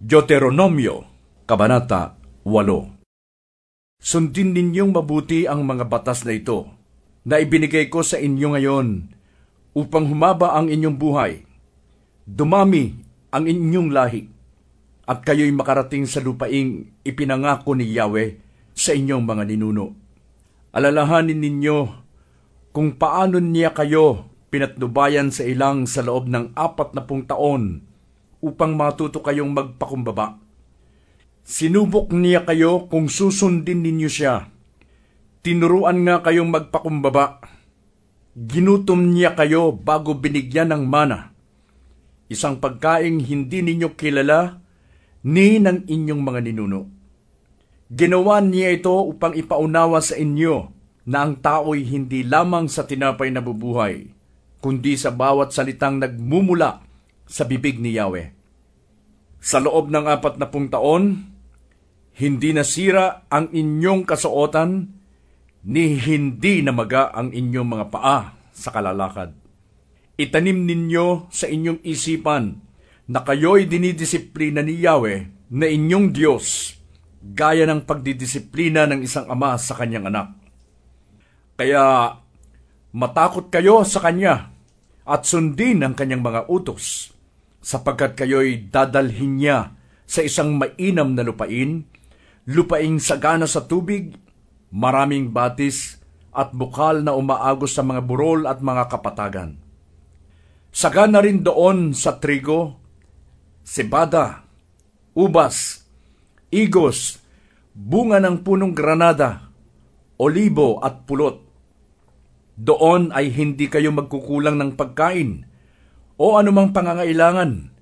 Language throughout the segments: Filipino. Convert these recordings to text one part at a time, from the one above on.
Deuteronomio, Kabanata 8 Sundin ninyong mabuti ang mga batas na ito, na ibinigay ko sa inyo ngayon, upang humaba ang inyong buhay, dumami ang inyong lahi, at kayo'y makarating sa lupaing ipinangako ni Yahweh sa inyong mga ninuno. Alalahanin ninyo kung paano niya kayo pinatnubayan sa ilang sa loob ng apat na pung taon upang matuto kayong magpakumbaba. Sinubok niya kayo kung susundin ninyo siya. Tinuruan nga kayong magpakumbaba. Ginutom niya kayo bago binigyan ng mana. Isang pagkaing hindi ninyo kilala ni ng inyong mga ninuno. Ginawa niya ito upang ipaunawa sa inyo na ang tao'y hindi lamang sa tinapay na bubuhay, kundi sa bawat salitang nagmumula sa bibig ni Yahweh. Sa loob ng apat na pung taon, hindi nasira ang inyong kasuotan, ni hindi namaga ang inyong mga paa sa kalalakad. Itanim ninyo sa inyong isipan na kayo'y dinidisiplina ni Yahweh na inyong Diyos, gaya ng pagdidisiplina ng isang ama sa kanyang anak. Kaya matakot kayo sa Kanya at sundin ang Kanyang mga utos sapagkat kayo'y dadalhin niya sa isang mainam na lupain, lupaing sagana sa tubig, maraming batis, at bukal na umaagos sa mga burol at mga kapatagan. Sagana rin doon sa trigo, sibada, ubas, igos, bunga ng punong granada, olibo at pulot. Doon ay hindi kayo magkukulang ng pagkain, o anumang pangangailangan.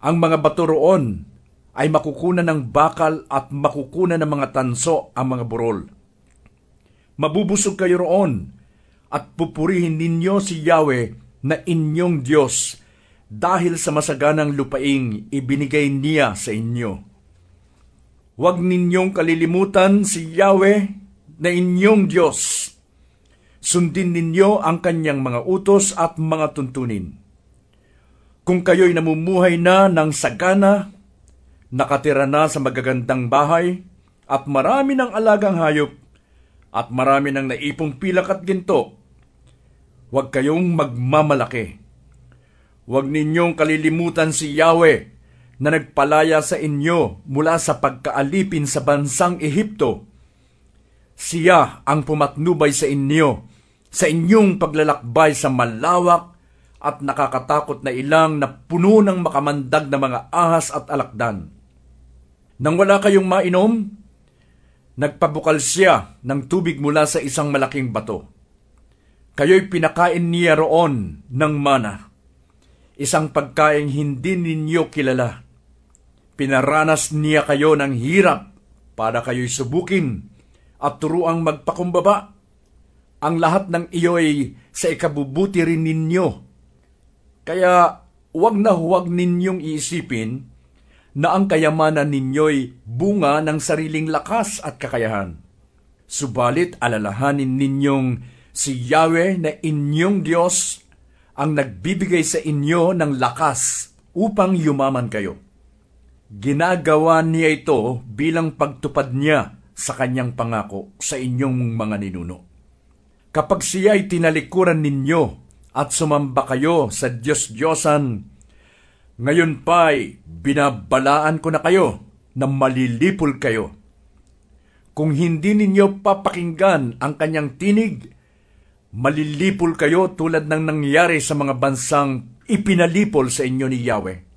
Ang mga bato roon ay makukunan ng bakal at makukunan ng mga tanso ang mga burol. Mabubusog kayo roon at pupurihin ninyo si Yahweh na inyong Diyos dahil sa masaganang lupaing ibinigay niya sa inyo. Huwag ninyong kalilimutan si Yahweh na inyong Diyos. Sundin ninyo ang kanyang mga utos at mga tuntunin kung kayo'y namumuhay na ng sagana, nakatira na sa magagandang bahay, at marami ng alagang hayop, at marami ng naipong pilak at ginto, huwag kayong magmamalaki. Huwag ninyong kalilimutan si Yahweh na nagpalaya sa inyo mula sa pagkaalipin sa bansang Ehipto. Siya ang pumatnubay sa inyo sa inyong paglalakbay sa malawak at nakakatakot na ilang na puno ng makamandag na mga ahas at alakdan. Nang wala kayong mainom, nagpabukal siya ng tubig mula sa isang malaking bato. Kayo'y pinakain niya roon ng mana, isang pagkaing hindi ninyo kilala. Pinaranas niya kayo ng hirap para kayo'y subukin at turuang magpakumbaba. Ang lahat ng iyo'y sa ikabubuti rin ninyo kaya huwag na huwag ninyong iisipin na ang kayamanan ninyo'y bunga ng sariling lakas at kakayahan. Subalit alalahanin ninyong si Yahweh na inyong Diyos ang nagbibigay sa inyo ng lakas upang yumaman kayo. Ginagawa niya ito bilang pagtupad niya sa kanyang pangako sa inyong mga ninuno. Kapag siya ay tinalikuran ninyo at sumamba kayo sa Diyos-Diyosan. Ngayon pa'y binabalaan ko na kayo na malilipol kayo. Kung hindi ninyo papakinggan ang kanyang tinig, malilipol kayo tulad ng nangyari sa mga bansang ipinalipol sa inyo ni Yahweh.